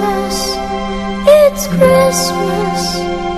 Christmas, it's Christmas.